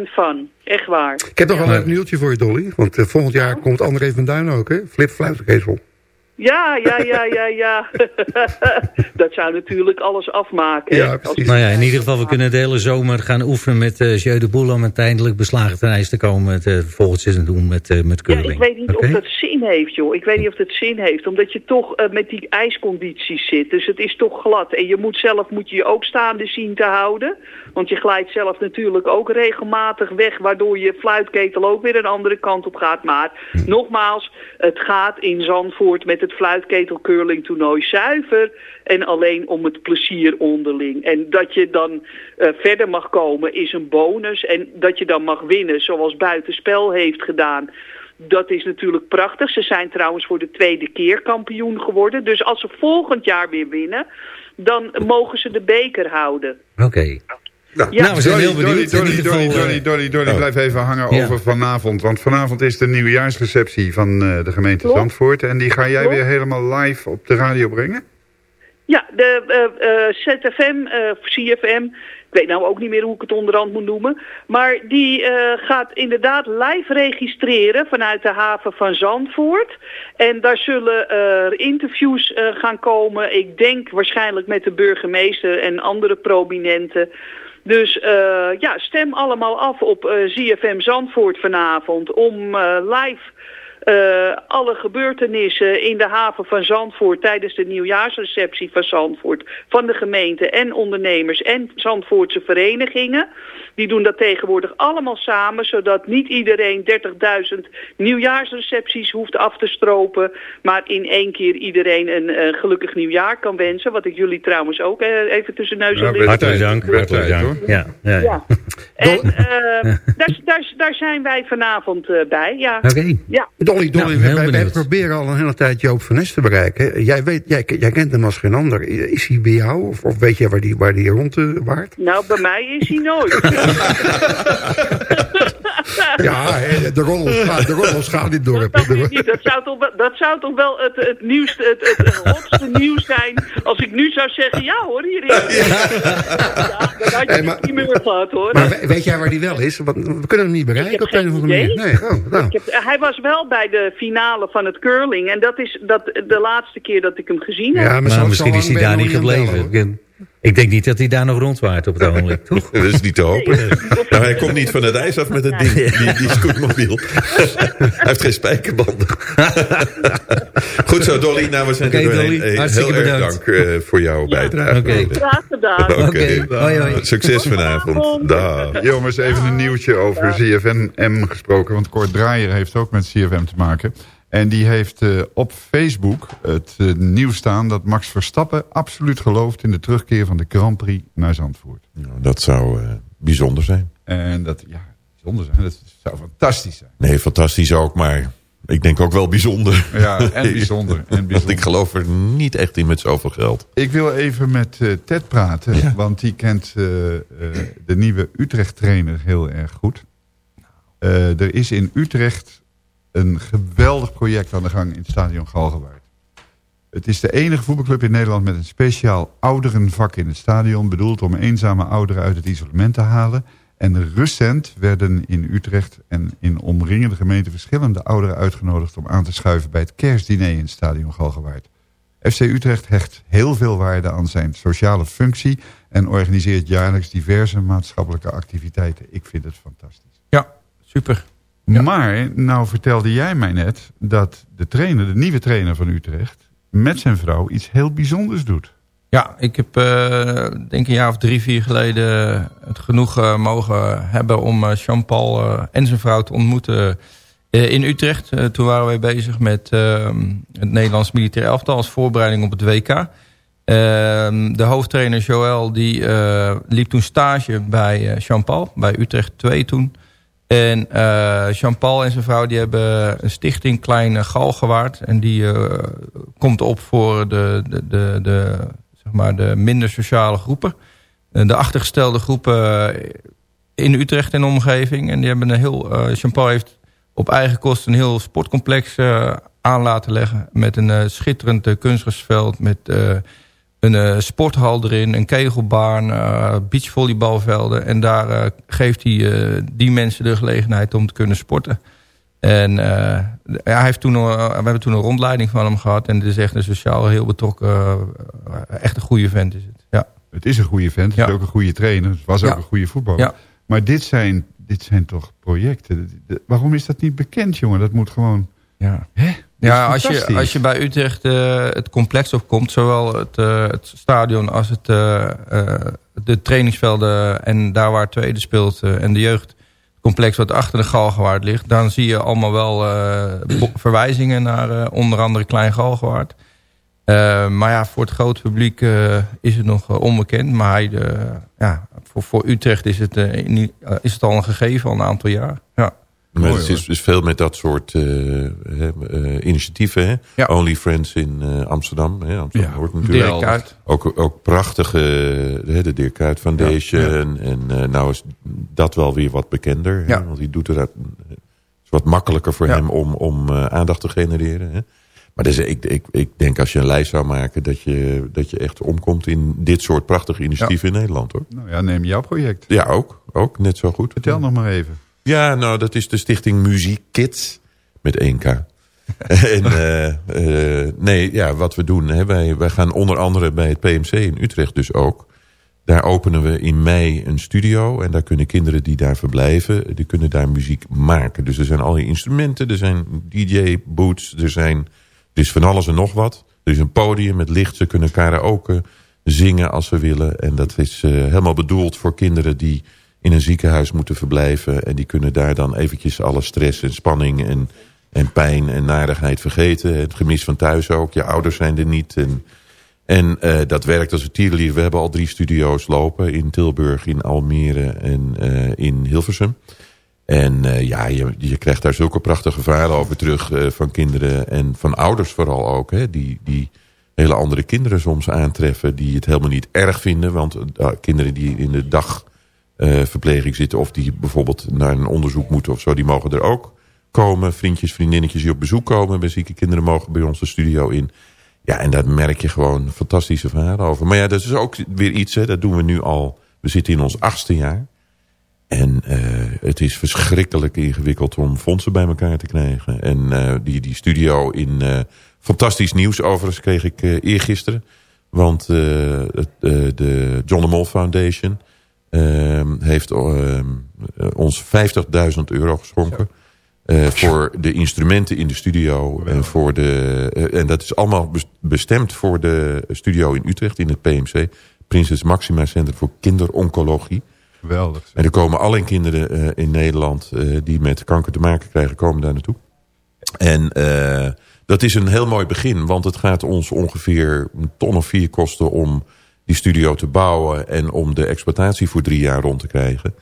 100% van. Echt waar. Ik heb nog wel een leuk nieuwtje voor je, Dolly. Want eh, volgend jaar komt André van Duin ook, hè? Flip Fluitenkezel. Ja, ja, ja, ja, ja. dat zou natuurlijk alles afmaken. hè. Als- Nou ja, in ieder geval, we kunnen de hele zomer gaan oefenen met eh Jeu de Boel... om uiteindelijk beslagen ten ijs te komen het eh, volgend seizoen doen met, eh, met Ja, curling. ik weet niet of dat zin heeft, joh. Ik weet niet of dat zin heeft, omdat je toch met die ijscondities zit. Dus het is toch glad. En je moet zelf moet je, je ook staande zien te houden. Want je glijdt zelf natuurlijk ook regelmatig weg, waardoor je fluitketel ook weer een andere kant op gaat. Maar nogmaals, het gaat in Zandvoort met het fluitketel curling toernooi zuiver. En alleen om het plezier onderling. En dat je dan eh, verder mag komen is een bonus. En dat je dan mag winnen zoals Buitenspel heeft gedaan. Dat is natuurlijk prachtig. Ze zijn trouwens voor de tweede keer kampioen geworden. Dus als ze volgend jaar weer winnen, dan mogen ze de beker houden. Oké. Ja. Nou, we zijn Dolly, heel benieuwd. Dolly, In Dolly, eh, Dolly, Dolly, oh. blijf even hangen Ja. over vanavond. Want vanavond is de nieuwjaarsreceptie van eh, de gemeente Klopt. Zandvoort. En die ga jij Klopt. weer helemaal live op de radio brengen? Ja, de eh, eh, ZFM, eh, of CFM, ik weet nou ook niet meer hoe ik het onderhand moet noemen. Maar die eh, gaat inderdaad live registreren vanuit de haven van Zandvoort. En daar zullen interviews eh, gaan komen. Ik denk waarschijnlijk met de burgemeester en andere prominenten. Dus eh, ja, stem allemaal af op eh ZFM Zandvoort vanavond om eh, live eh, alle gebeurtenissen in de haven van Zandvoort tijdens de nieuwjaarsreceptie van Zandvoort van de gemeente en ondernemers en Zandvoortse verenigingen. Die doen dat tegenwoordig allemaal samen, zodat niet iedereen 30.000 nieuwjaarsrecepties hoeft af te stropen, maar in één keer iedereen een eh, gelukkig nieuwjaar kan wensen. Wat ik jullie trouwens ook eh, even tussen neus en lippen- Hartelijk dank. Hartelijk dank. Ja, ja, ja. Ja. En eh, daar, daar, daar zijn wij vanavond eh, bij, ja. Oké. Ja. Dolly, Dolly Nou, wij, proberen al een hele tijd Joop van Nes te bereiken. Jij, weet, jij, jij kent hem als geen ander. Is hij bij jou? Of, of weet jij waar die, waar die rond eh, waart? Nou, bij mij is hij nooit. Ja, hè, de roddels gaan, de roddels gaan dit dorp. De- Niet, dat, zou toch wel, dat zou toch wel het, het nieuwste, het, het, hotste nieuws zijn als ik nu zou zeggen, ja hoor, hier is hij. Ja, dan had je Hey, maar- niet meer gehad hoor. Maar we- weet jij waar die wel is? Want we kunnen hem niet bereiken op de een of andere manier. Nee, oh, nou. Ik heb, hij was wel bij de finale van het curling en dat is dat, de laatste keer dat ik hem gezien heb. Ja, maar Maar zo- misschien is hij daar niet gebleven. Ik denk niet dat hij daar nog rondwaart op het ogenblik, toch? Dat is niet te hopen. Nou, hij komt niet van het ijs af met het ding, die, die scootmobiel. hij heeft geen spijkerbanden. Goed zo, Dolly. Nou, we zijn Oké, er doorheen. Dolly, Hey, hartstikke heel erg bedankt. dank eh, voor jouw bijdrage. Oké. Graag gedaan. Oké. Succes vanavond. Dag. Jongens, even een nieuwtje over CFM gesproken. Want Kort Draaier heeft ook met CFM te maken. En die heeft eh, op Facebook het eh, nieuws staan dat Max Verstappen absoluut gelooft in de terugkeer van de Grand Prix naar Zandvoort. Nou, dat zou eh, bijzonder zijn. En dat, ja, bijzonder zijn. Dat zou fantastisch zijn. Nee, fantastisch ook, maar ik denk ook wel bijzonder. Ja, en bijzonder. En bijzonder. Want ik geloof er niet echt in met zoveel geld. Ik wil even met Ted praten, want die kent de nieuwe Utrecht-trainer heel erg goed. Er is in Utrecht een geweldig project aan de gang in het stadion Galgenwaard. Het is de enige voetbalclub in Nederland met een speciaal ouderenvak in het stadion... bedoeld om eenzame ouderen uit het isolement te halen. En recent werden in Utrecht en in omringende gemeenten... verschillende ouderen uitgenodigd om aan te schuiven... bij het kerstdiner in het stadion Galgenwaard. FC Utrecht hecht heel veel waarde aan zijn sociale functie... en organiseert jaarlijks diverse maatschappelijke activiteiten. Ik vind het fantastisch. Ja, super. Maar, nou vertelde jij mij net dat de trainer, de nieuwe trainer van Utrecht... met zijn vrouw iets heel bijzonders doet. Ja, ik heb eh, denk een jaar of drie, vier geleden het genoeg mogen hebben om eh, Jean-Paul eh, en zijn vrouw te ontmoeten in Utrecht. Toen waren wij bezig met eh, het Nederlands militair elftal als voorbereiding op het WK. Ehm, de hoofdtrainer Joël die liep toen stage bij Jean-Paul, bij Utrecht 2 toen. En eh, Jean-Paul en zijn vrouw die hebben een stichting Kleine Galgenwaard. En die eh, komt op voor de, de, de, de, zeg maar de minder sociale groepen. Eh, de achtergestelde groepen in Utrecht en omgeving. En die hebben een heel. Jean-Paul heeft op eigen kosten een heel sportcomplex aan laten leggen. Met een schitterend kunstgrasveld. Met een eh, sporthal erin, een kegelbaan, eh, beachvolleybalvelden. En daar eh, geeft hij die mensen de gelegenheid om te kunnen sporten. En eh, hij heeft toen, we hebben toen een rondleiding van hem gehad. En het is echt een sociaal heel betrokken, echt een goede vent is het. Ja. Het is een goede vent, het is ook een goede trainer. Het was ook Ja. een goede voetballer. Ja. Maar dit zijn, dit zijn toch projecten. Waarom is dat niet bekend, jongen? Dat moet gewoon... Ja. Hè? Ja, als je, als je bij Utrecht eh, het complex opkomt, zowel het, eh, het stadion als het, eh, de trainingsvelden en daar waar het tweede speelt en de jeugdcomplex wat achter de Galgenwaard ligt, dan zie je allemaal wel verwijzingen naar onder andere Klein Galgenwaard. Maar ja, voor het grote publiek is het nog onbekend. Maar hij, ja, voor, voor Utrecht is het, is het al een gegeven, al een aantal jaar. Ja. Maar Mooi, het is, is veel met dat soort eh, eh, initiatieven. Hè? Only Friends in eh, Amsterdam. Hè? Amsterdam Ja, hoort natuurlijk. Dirk. Ook, ook prachtige, hè, de Dirk Kuyt Foundation. Ja. En nou is dat wel weer wat bekender. Hè? Want die doet er dat, is wat makkelijker voor hem om, om aandacht te genereren. Hè? Maar dus, ik, ik, ik denk als je een lijst zou maken... dat je, dat je echt omkomt in dit soort prachtige initiatieven in Nederland. hoor. Nou ja, neem jouw project. Ja, ook. Ook, net zo goed. Vertel nog maar even. Ja, nou, dat is de stichting Muziek Kids. Met 1K. en eh, eh, nee, ja, wat we doen, hè, wij, wij gaan onder andere bij het PMC in Utrecht dus ook. Daar openen we in mei een studio. En daar kunnen kinderen die daar verblijven, die kunnen daar muziek maken. Dus er zijn allerlei instrumenten, er zijn DJ-boots, er zijn er is van alles en nog wat. Er is een podium met licht, ze kunnen karaoke zingen als ze willen. En dat is eh, helemaal bedoeld voor kinderen die in een ziekenhuis moeten verblijven. En die kunnen daar dan eventjes alle stress en spanning en, en pijn en narigheid vergeten. Het gemis van thuis ook. Je ouders zijn er niet. En, en eh, dat werkt als een tierenlier. We hebben al drie studio's lopen in Tilburg, in Almere en eh, in Hilversum. En eh, ja, je, je krijgt daar zulke prachtige verhalen over terug van kinderen en van ouders vooral ook. Hè, die, die hele andere kinderen soms aantreffen die het helemaal niet erg vinden. Want kinderen die in de dagverpleging zitten of die bijvoorbeeld naar een onderzoek moeten of zo, die mogen er ook komen. Vriendjes, vriendinnetjes die op bezoek komen bij zieke kinderen mogen bij ons de studio in. Ja, en daar merk je gewoon fantastische verhalen over. Maar ja, dat is ook weer iets, hè, dat doen we nu al. We zitten in ons achtste jaar. En eh, het is verschrikkelijk ingewikkeld om fondsen bij elkaar te krijgen. En eh, die, die studio in eh, fantastisch nieuws overigens kreeg ik eh, eergisteren. Want eh, eh, de John de Mol Foundation eh, heeft eh, ons 50.000 euro geschonken. eh, voor de instrumenten in de studio. En, voor de, eh, en dat is allemaal bes- bestemd voor de studio in Utrecht in het PMC. Prinses Maxima Center voor Kinderoncologie. Geweldig. En er komen alleen kinderen eh, in Nederland die met kanker te maken krijgen, komen daar naartoe. En dat is een heel mooi begin, want het gaat ons ongeveer een ton of vier kosten om die studio te bouwen en om de exploitatie voor drie jaar rond te krijgen.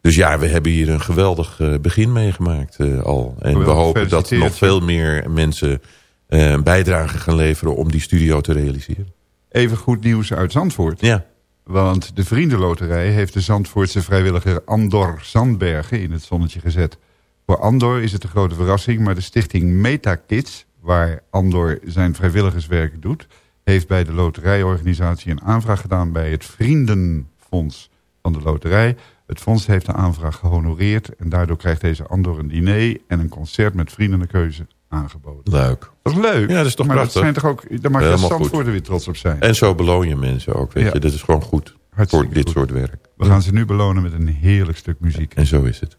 Dus ja, we hebben hier een geweldig eh, begin meegemaakt eh, al. En we hopen dat nog veel meer mensen eh, een bijdrage gaan leveren om die studio te realiseren. Even goed nieuws uit Zandvoort. Ja. Want de Vriendenloterij heeft de Zandvoortse vrijwilliger Andor Zandbergen in het zonnetje gezet. Voor Andor is het een grote verrassing, maar de stichting MetaKids, waar Andor zijn vrijwilligerswerk doet, heeft bij de loterijorganisatie een aanvraag gedaan bij het Vriendenfonds van de loterij. Het fonds heeft de aanvraag gehonoreerd en daardoor krijgt deze Andor een diner en een concert met vriendenkeuze aangeboden. Leuk. Dat is leuk. Ja, dat is toch maar prachtig. dat zijn toch ook, daar mag je. Zandvoorter weer trots op zijn. En zo beloon je mensen ook, weet Ja. je. Dat is gewoon goed voor dit soort werk. We gaan ze nu belonen met een heerlijk stuk muziek. En zo is het.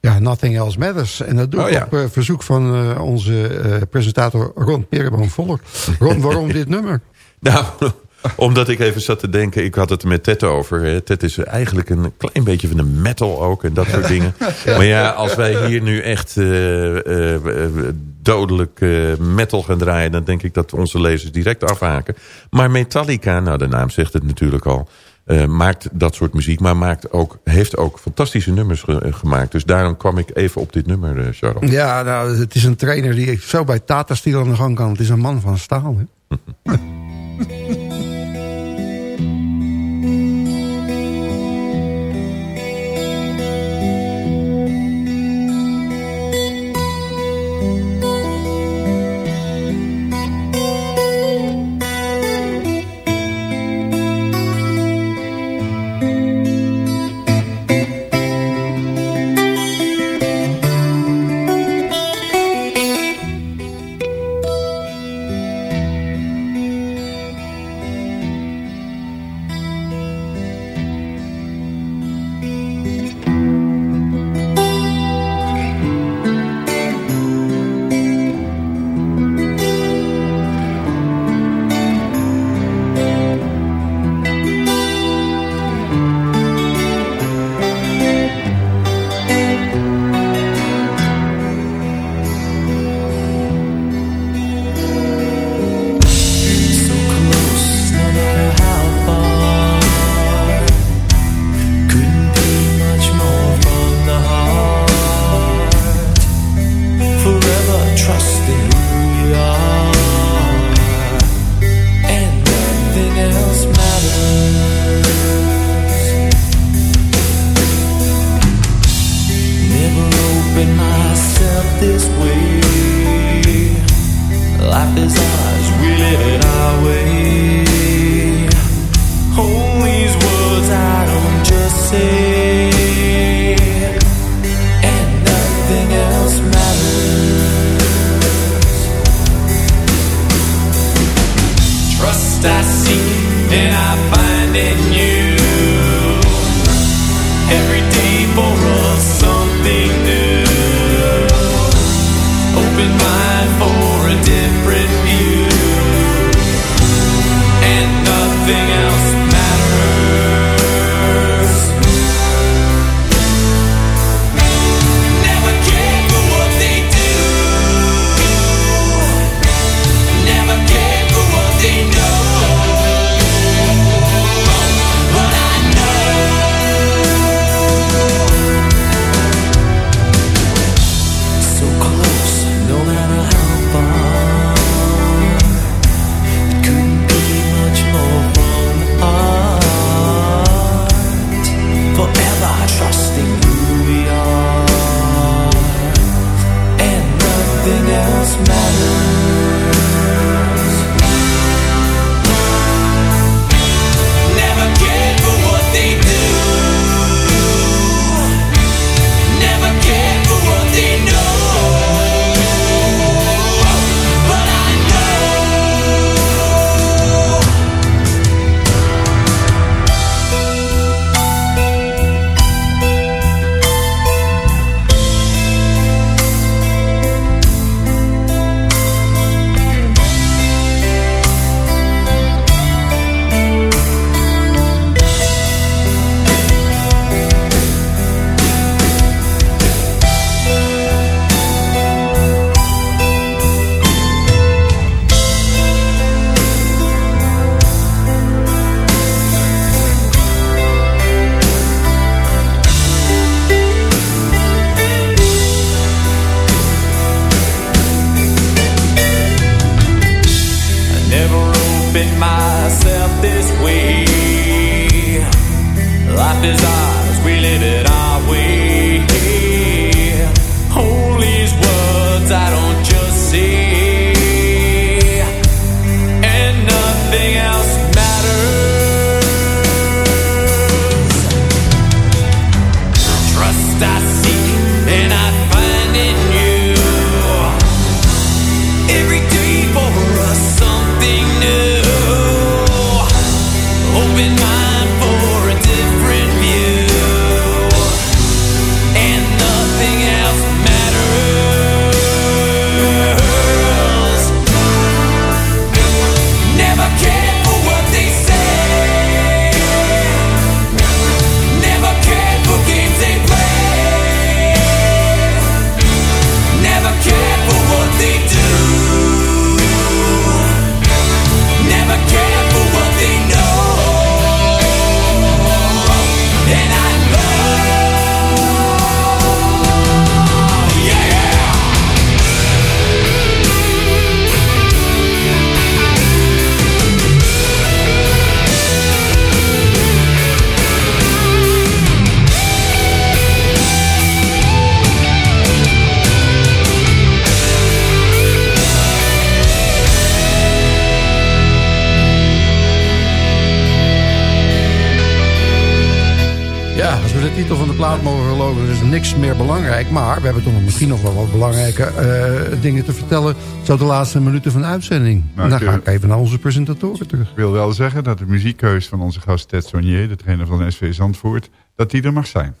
Ja, Nothing Else Matters. En dat doe Oh, ik ja. op eh, verzoek van eh, onze eh, presentator Ron Perenboom-Voller. Ron, waarom dit nummer? Nou, omdat ik even zat te denken, ik had het met Ted over. hè. Ted is eigenlijk een klein beetje van de metal ook en dat soort dingen. Maar ja, als wij hier nu echt dodelijk metal gaan draaien... dan denk ik dat onze lezers direct afhaken. Maar Metallica, nou de naam zegt het natuurlijk al... eh, maakt dat soort muziek, maar maakt ook, heeft ook fantastische nummers ge- eh, gemaakt. Dus daarom kwam ik even op dit nummer, eh, Charles. Ja, nou, het is een trainer die zo bij Tata Steel aan de gang kan. Het is een man van staal. Hè? niks meer belangrijk. Maar we hebben toch nog misschien nog wel wat belangrijke eh, dingen te vertellen. Zo de laatste minuten van de uitzending. Nou, en dan ga eh, ik even naar onze presentatoren terug. Ik wil wel zeggen dat de muziekkeus van onze gast Ted Sonier, de trainer van SV Zandvoort, dat die er mag zijn.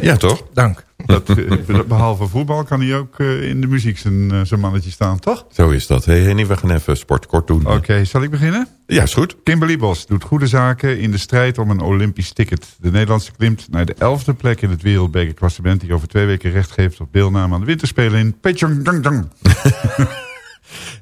Ja, toch? Dank. Dat, eh, behalve voetbal kan hij ook eh, in de muziek zijn, eh, zijn mannetje staan, toch? Zo is dat. Hey Henny, we gaan even sport kort doen. Oké, zal ik beginnen? Ja, is goed. Kimberly Bos doet goede zaken in de strijd om een Olympisch ticket. De Nederlandse klimt naar de elfde plek in het wereldbekerklassement... die over twee weken recht geeft op deelname aan de winterspelen in Pyeongchang.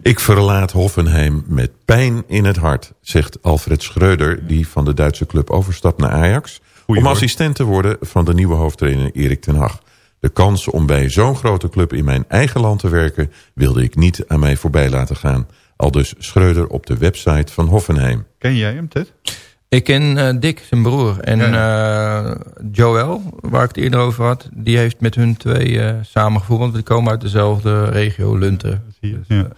Ik verlaat Hoffenheim met pijn in het hart, zegt Alfred Schreuder... die van de Duitse club overstapt naar Ajax... om hoor. assistent te worden van de nieuwe hoofdtrainer Erik ten Hag. De kans om bij zo'n grote club in mijn eigen land te werken... wilde ik niet aan mij voorbij laten gaan. Al dus Schreuder op de website van Hoffenheim. Ken jij hem, Ted? Ik ken eh, Dick, zijn broer. En eh, Joël, waar ik het eerder over had... die heeft met hun twee eh samen gevoetbald. Die komen uit dezelfde regio, Lunten. Dus, Ja.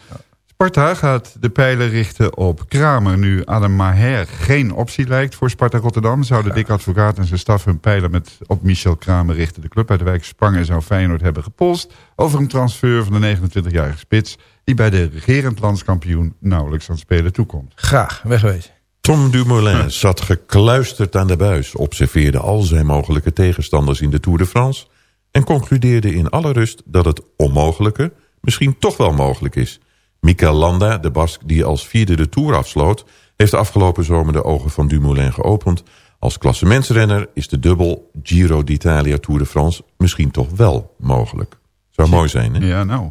Sparta gaat de pijlen richten op Kramer. Nu Adam Maher geen optie lijkt voor Sparta Rotterdam... zou de dik advocaat en zijn staf hun pijlen met op Michel Kramer richten. De club uit de wijk Spangen zou Feyenoord hebben gepolst... over een transfer van de 29-jarige spits... die bij de regerend landskampioen nauwelijks aan het spelen toekomt. Graag, wegwezen. Tom Dumoulin zat gekluisterd aan de buis... observeerde al zijn mogelijke tegenstanders in de Tour de France... en concludeerde in alle rust dat het onmogelijke misschien toch wel mogelijk is. Mikel Landa, de Bask die als vierde de Tour afsloot... heeft de afgelopen zomer de ogen van Dumoulin geopend. Als klassementsrenner is de dubbel Giro d'Italia Tour de France... misschien toch wel mogelijk. Zou mooi zijn, hè? Ja, nou.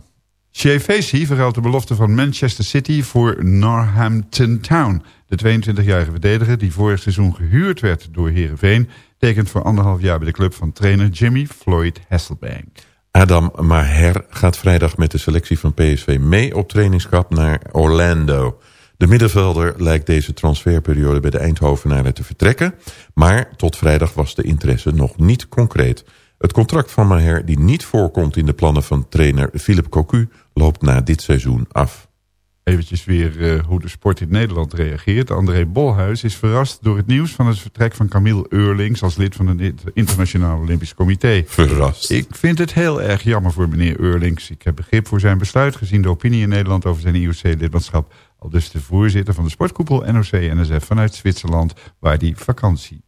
Shea Facey de belofte van Manchester City voor Northampton Town. De 22-jarige verdediger die vorig seizoen gehuurd werd door Heerenveen... tekent voor anderhalf jaar bij de club van trainer Jimmy Floyd Hasselbank. Adam Maher gaat vrijdag met de selectie van PSV mee op trainingskamp naar Orlando. De middenvelder lijkt deze transferperiode bij de Eindhovenaren te vertrekken. Maar tot vrijdag was de interesse nog niet concreet. Het contract van Maher, die niet voorkomt in de plannen van trainer Philip Cocu... loopt na dit seizoen af. Eventjes weer uh, hoe de sport in Nederland reageert. André Bolhuis is verrast door het nieuws van het vertrek van Camille Eurlings... als lid van het Internationaal Olympisch Comité. Verrast. Ik vind het heel erg jammer voor meneer Eurlings. Ik heb begrip voor zijn besluit gezien de opinie in Nederland... over zijn IOC-lidmaatschap. Al dus de voorzitter van de sportkoepel NOC-NSF vanuit Zwitserland... waar die vakantie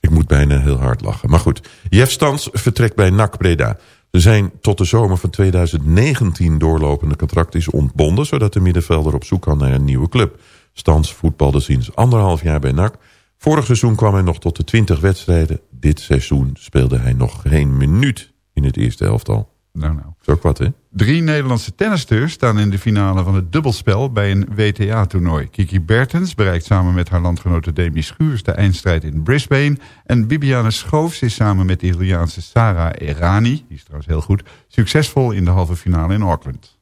Ik moet bijna heel hard lachen. Maar goed, Jeff Stans vertrekt bij NAC Breda. Zijn tot de zomer van 2019 doorlopende contract is ontbonden... zodat de middenvelder op zoek kan naar een nieuwe club. Stans voetbalde sinds anderhalf jaar bij NAC. Vorig seizoen kwam hij nog tot de 20 wedstrijden. Dit seizoen speelde hij nog geen minuut in het eerste elftal. Nou, nou. Zo ook wat, hè? Drie Nederlandse tennisters staan in de finale van het dubbelspel bij een WTA-toernooi. Kiki Bertens bereikt samen met haar landgenote Demi Schuurs de eindstrijd in Brisbane. En Bibiane Schoofs is samen met de Italiaanse Sara Errani, die is trouwens heel goed, succesvol in de halve finale in Auckland.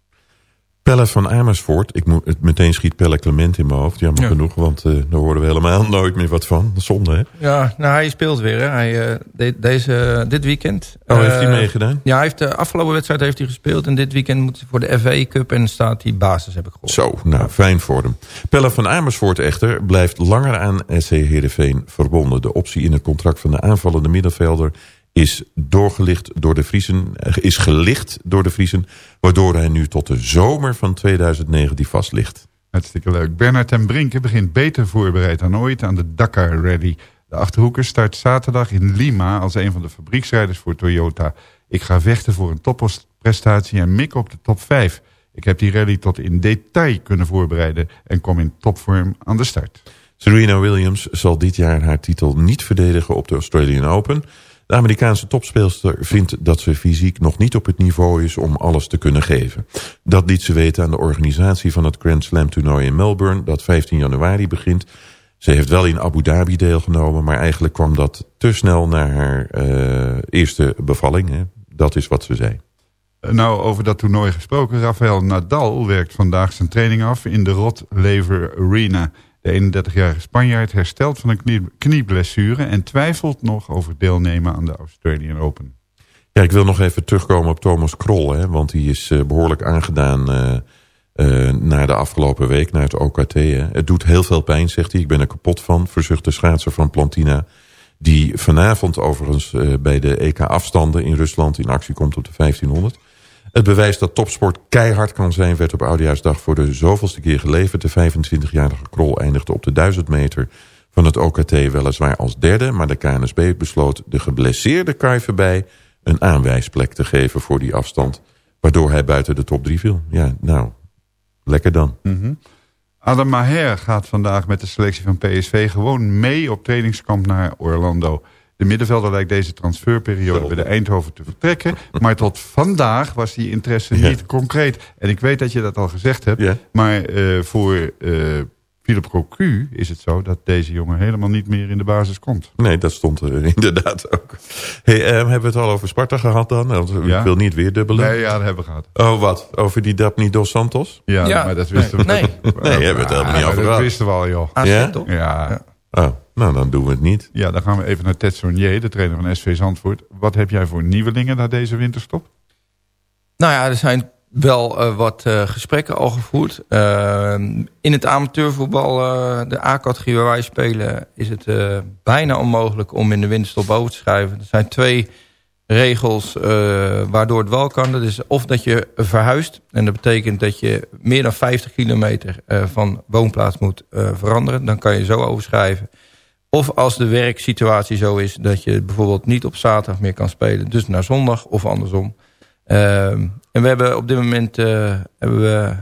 Pelle van Amersfoort. Ik moet, het meteen schiet Pelle Clement in mijn hoofd. Jammer Ja. genoeg, want eh, daar horen we helemaal nooit meer wat van. Zonde, hè? Ja, nou, hij speelt weer. Hè. Hij, eh, de- deze, dit weekend. Oh, heeft hij Eh, meegedaan? Ja, hij heeft de afgelopen wedstrijd heeft hij gespeeld. En dit weekend moet hij voor de FA Cup. En staat hij basis, heb ik gehoord. Zo, nou, fijn voor hem. Pelle van Amersfoort echter blijft langer aan SC Heerenveen verbonden. De optie in het contract van de aanvallende middenvelder is, doorgelicht door de Vriezen, eh, is gelicht door de Vriezen... waardoor hij nu tot de zomer van 2019 vast ligt. Hartstikke leuk. Bernard ten Brinke begint beter voorbereid dan ooit aan de Dakar Rally. De Achterhoeker start zaterdag in Lima als een van de fabrieksrijders voor Toyota. Ik ga vechten voor een topprestatie en mik op de top 5. Ik heb die rally tot in detail kunnen voorbereiden en kom in topvorm aan de start. Serena Williams zal dit jaar haar titel niet verdedigen op de Australian Open. De Amerikaanse topspeelster vindt dat ze fysiek nog niet op het niveau is om alles te kunnen geven. Dat liet ze weten aan de organisatie van het Grand Slam toernooi in Melbourne dat 15 januari begint. Ze heeft wel in Abu Dhabi deelgenomen, maar eigenlijk kwam dat te snel na haar eh, eerste bevalling. Dat is wat ze zei. Nou, over dat toernooi gesproken. Rafael Nadal werkt vandaag zijn training af in de Rod Laver Arena. De 31-jarige Spanjaard herstelt van een knie- knieblessure... en twijfelt nog over deelnemen aan de Australian Open. Ja, ik wil nog even terugkomen op Thomas Krol. Hè, want die is eh, behoorlijk aangedaan eh, eh, na de afgelopen week, naar het OKT. Hè. Het doet heel veel pijn, zegt hij. Ik ben er kapot van, verzucht de schaatser van Plantina. Die vanavond overigens bij de EK-afstanden in Rusland in actie komt op de 1500. Het bewijs dat topsport keihard kan zijn... werd op Oudejaarsdag voor de zoveelste keer geleverd. De 25-jarige Krol eindigde op de 1000 meter van het OKT weliswaar als derde... maar de KNSB besloot de geblesseerde Kai voorbij een aanwijsplek te geven voor die afstand... waardoor hij buiten de top 3 viel. Ja, nou, lekker dan. Mhm. Adam Maher gaat vandaag met de selectie van PSV gewoon mee op trainingskamp naar Orlando. De middenvelder lijkt deze transferperiode bij de Eindhoven te vertrekken. Maar tot vandaag was die interesse Ja. niet concreet. En ik weet dat je dat al gezegd hebt. Ja. Maar eh, voor eh Philip Cocu is het zo dat deze jongen helemaal niet meer in de basis komt. Nee, dat stond er inderdaad ook. Hey, eh, hebben we het al over Sparta gehad dan? Want Ja. Ik wil niet weer dubbelen. Nee, ja, dat hebben we gehad. Oh, wat? Over die Dapni dos Santos? Ja, Ja. maar dat wisten we. Nee. Nee, hebben we het helemaal niet over Dat gehad. wisten we al, joh. AZ, Ja? toch? Ja. Oh, nou dan doen we het niet. ja, dan gaan we even naar Ted Sonier, de trainer van SV Zandvoort. Wat heb jij voor nieuwelingen na deze winterstop? Nou ja, er zijn wel eh, wat eh, gesprekken al gevoerd. Eh, in het amateurvoetbal, eh, de A-categorie waar wij spelen... is het eh, bijna onmogelijk om in de winterstop over te schrijven. Er zijn twee regels eh, waardoor het wel kan. Dat is of dat je verhuist. En dat betekent dat je meer dan 50 kilometer eh, van woonplaats moet eh, veranderen. Dan kan je zo overschrijven. Of als de werksituatie zo is dat je bijvoorbeeld niet op zaterdag meer kan spelen. Dus naar zondag of andersom. Ehm, en we hebben op dit moment hebben we,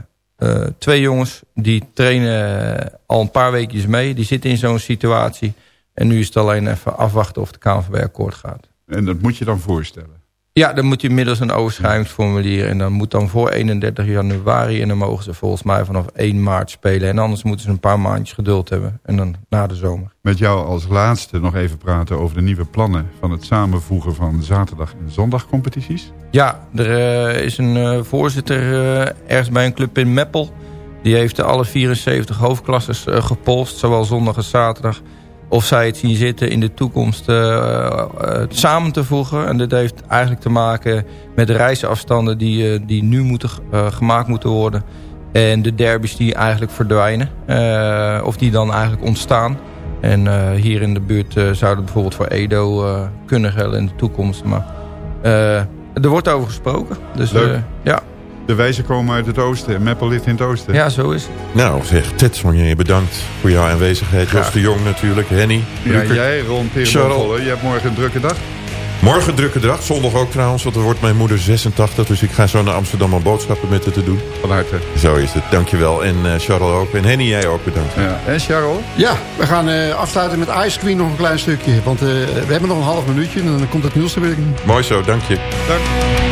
twee jongens die trainen al een paar weekjes mee. Die zitten in zo'n situatie. En nu is het alleen even afwachten of de KNVB akkoord gaat. En dat moet je dan voorstellen. Ja, dan moet je middels een overschrijvingsformulier. En dan moet dan voor 31 januari. En dan mogen ze volgens mij vanaf 1 maart spelen. En anders moeten ze een paar maandjes geduld hebben. En dan na de zomer. Met jou als laatste nog even praten over de nieuwe plannen... van het samenvoegen van zaterdag- en zondagcompetities. Ja, er eh, is een eh, voorzitter eh, ergens bij een club in Meppel. Die heeft de alle 74 hoofdklasses gepolst, zowel zondag als zaterdag. Of zij het zien zitten in de toekomst eh, eh, samen te voegen. En dit heeft eigenlijk te maken met de reisafstanden die, eh, die nu moeten, gemaakt moeten worden. En de derbies die eigenlijk verdwijnen. of die dan eigenlijk ontstaan. En hier in de buurt zouden bijvoorbeeld voor Edo kunnen gelden in de toekomst. Maar er wordt over gesproken. Dus Leuk. ja. De wijzen komen uit het oosten en Meppel ligt in het oosten. ja, zo is het. Nou zeg, Ted Sonnier, bedankt voor jouw aanwezigheid. Graag. Jos de Jong natuurlijk, Henny, Ja, Ruker. jij, Ron Charles. Perenbolle, je hebt morgen een drukke dag. Morgen drukke dag, zondag ook trouwens, want dan wordt mijn moeder 86. Dus ik ga zo naar Amsterdam om boodschappen met haar te doen. Van harte. Zo is het, dankjewel. En eh Charles ook. En Henny, jij ook bedankt. Ja. En Charles? Ja, we gaan eh, afsluiten met Ice Queen nog een klein stukje. Want eh, we hebben nog een half minuutje en dan komt het nieuws er weer in. Mooi zo, dank je. Dank.